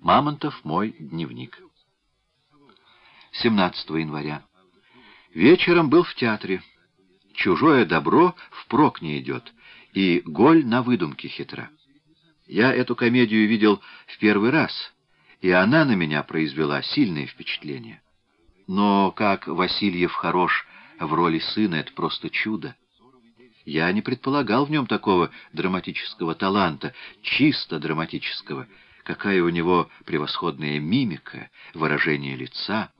Мамонтов мой дневник. 17 января. Вечером был в театре. Чужое добро впрок не идет, и голь на выдумке хитра. Я эту комедию видел в первый раз, и она на меня произвела сильное впечатление. Но как Васильев хорош в роли сына, это просто чудо. Я не предполагал в нем такого драматического таланта, чисто драматического, какая у него превосходная мимика, выражение лица.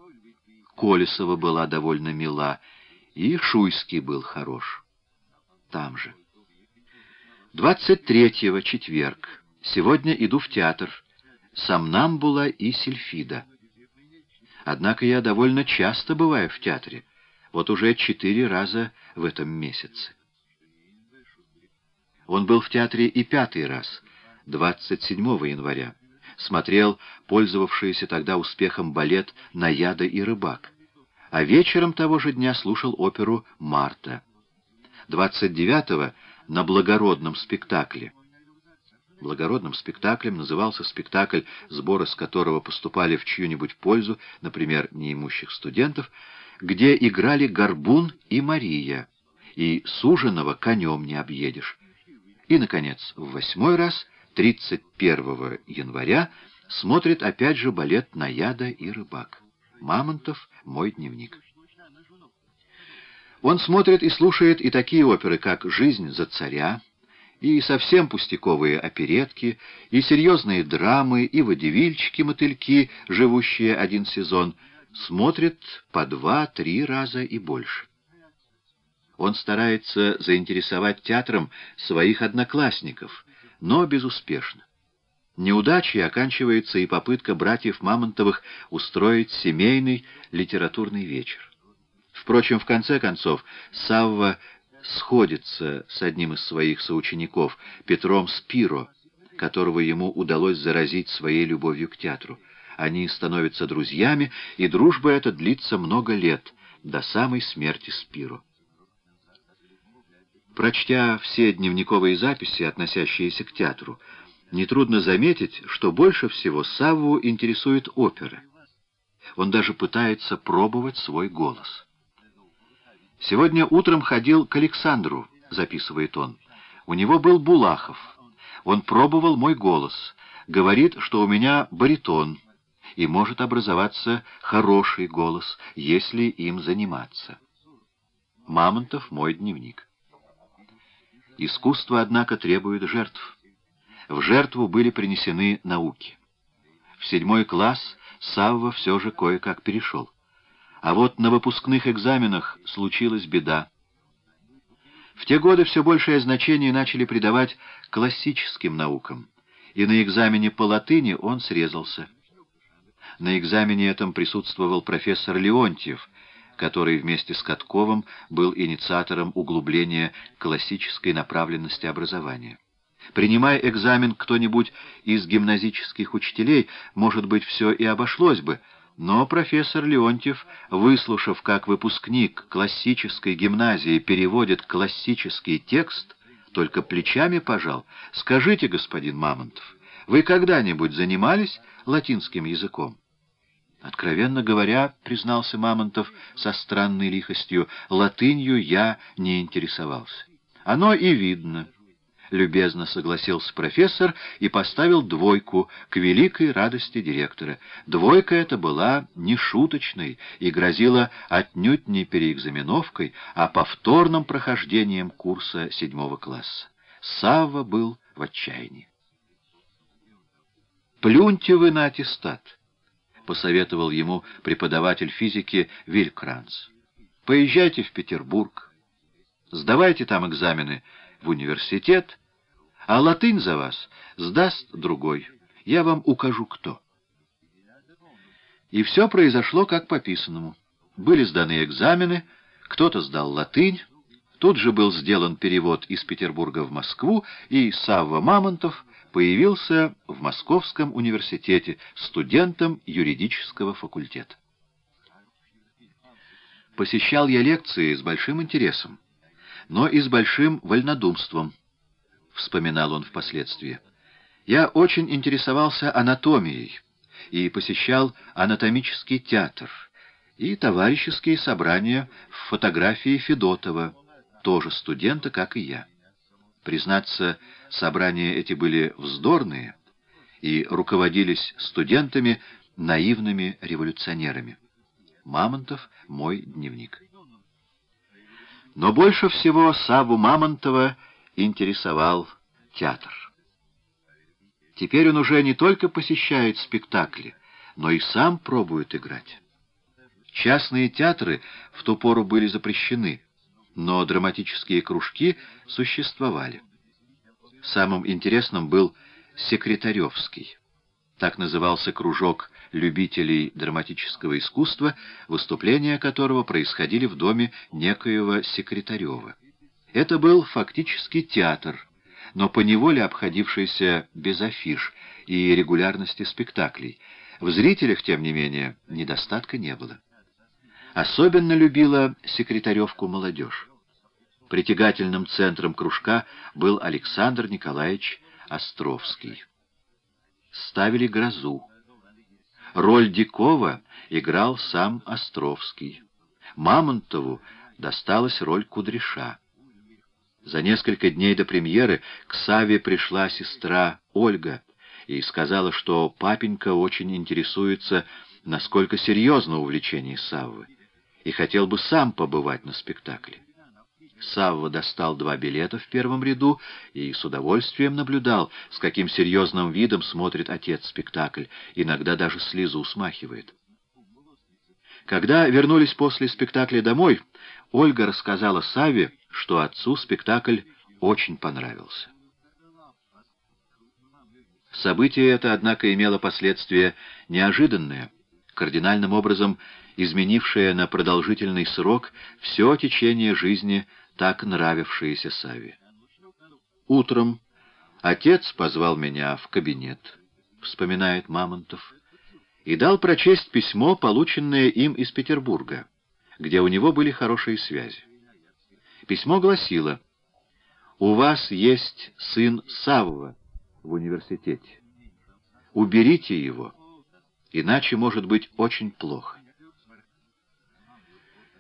Колесова была довольно мила, и Шуйский был хорош. Там же. 23-го, четверг. Сегодня иду в театр. Самнамбула и Сильфида. Однако я довольно часто бываю в театре. Вот уже четыре раза в этом месяце. Он был в театре и пятый раз, 27 января. Смотрел пользовавшийся тогда успехом балет «Наяда и рыбак». А вечером того же дня слушал оперу «Марта». 29-го на благородном спектакле. Благородным спектаклем назывался спектакль, сборы с которого поступали в чью-нибудь пользу, например, неимущих студентов, где играли Горбун и Мария, и суженого конем не объедешь. И, наконец, в восьмой раз, 31 января, смотрит опять же балет «Наяда и рыбак». Мамонтов «Мой дневник». Он смотрит и слушает и такие оперы, как «Жизнь за царя», и совсем пустяковые оперетки, и серьезные драмы, и водевильчики-мотыльки, живущие один сезон, смотрит по два-три раза и больше. Он старается заинтересовать театром своих одноклассников, но безуспешно. Неудачей оканчивается и попытка братьев Мамонтовых устроить семейный литературный вечер. Впрочем, в конце концов, Савва сходится с одним из своих соучеников, Петром Спиро, которого ему удалось заразить своей любовью к театру. Они становятся друзьями, и дружба эта длится много лет, до самой смерти Спиро. Прочтя все дневниковые записи, относящиеся к театру, нетрудно заметить, что больше всего Савву интересует опера. Он даже пытается пробовать свой голос. «Сегодня утром ходил к Александру», — записывает он. «У него был Булахов. Он пробовал мой голос. Говорит, что у меня баритон, и может образоваться хороший голос, если им заниматься». Мамонтов, мой дневник. Искусство, однако, требует жертв. В жертву были принесены науки. В седьмой класс Савва все же кое-как перешел. А вот на выпускных экзаменах случилась беда. В те годы все большее значение начали придавать классическим наукам, и на экзамене по латыни он срезался. На экзамене этом присутствовал профессор Леонтьев, который вместе с Катковым был инициатором углубления классической направленности образования. Принимая экзамен кто-нибудь из гимназических учителей, может быть, все и обошлось бы, но профессор Леонтьев, выслушав, как выпускник классической гимназии переводит классический текст, только плечами пожал. «Скажите, господин Мамонтов, вы когда-нибудь занимались латинским языком?» Откровенно говоря, признался Мамонтов со странной лихостью, латынью я не интересовался. Оно и видно. — любезно согласился профессор и поставил двойку к великой радости директора. Двойка эта была не шуточной и грозила отнюдь не переэкзаменовкой, а повторным прохождением курса седьмого класса. Савва был в отчаянии. «Плюньте вы на аттестат», — посоветовал ему преподаватель физики Вилькранц. «Поезжайте в Петербург, сдавайте там экзамены в университет, а латынь за вас сдаст другой. Я вам укажу, кто. И все произошло как по писанному. Были сданы экзамены, кто-то сдал латынь, тут же был сделан перевод из Петербурга в Москву, и Савва Мамонтов появился в Московском университете студентом юридического факультета. Посещал я лекции с большим интересом но и с большим вольнодумством, — вспоминал он впоследствии. Я очень интересовался анатомией, и посещал анатомический театр и товарищеские собрания в фотографии Федотова, тоже студента, как и я. Признаться, собрания эти были вздорные и руководились студентами, наивными революционерами. Мамонтов — мой дневник. Но больше всего Саву Мамонтова интересовал театр. Теперь он уже не только посещает спектакли, но и сам пробует играть. Частные театры в ту пору были запрещены, но драматические кружки существовали. Самым интересным был Секретаревский. Так назывался кружок любителей драматического искусства, выступления которого происходили в доме некоего Секретарева. Это был фактически театр, но поневоле обходившийся без афиш и регулярности спектаклей. В зрителях, тем не менее, недостатка не было. Особенно любила секретаревку молодежь. Притягательным центром кружка был Александр Николаевич Островский. Ставили грозу. Роль Дикова играл сам Островский. Мамонтову досталась роль Кудряша. За несколько дней до премьеры к Саве пришла сестра Ольга и сказала, что папенька очень интересуется, насколько серьезно увлечение Саввы, и хотел бы сам побывать на спектакле. Савва достал два билета в первом ряду и с удовольствием наблюдал, с каким серьезным видом смотрит отец спектакль, иногда даже слезу смахивает. Когда вернулись после спектакля домой, Ольга рассказала Саве, что отцу спектакль очень понравился. Событие это, однако, имело последствия неожиданные, кардинальным образом изменившее на продолжительный срок все течение жизни так нравившиеся Саве. Утром отец позвал меня в кабинет, вспоминает Мамонтов, и дал прочесть письмо, полученное им из Петербурга, где у него были хорошие связи. Письмо гласило, «У вас есть сын Савва в университете. Уберите его, иначе может быть очень плохо».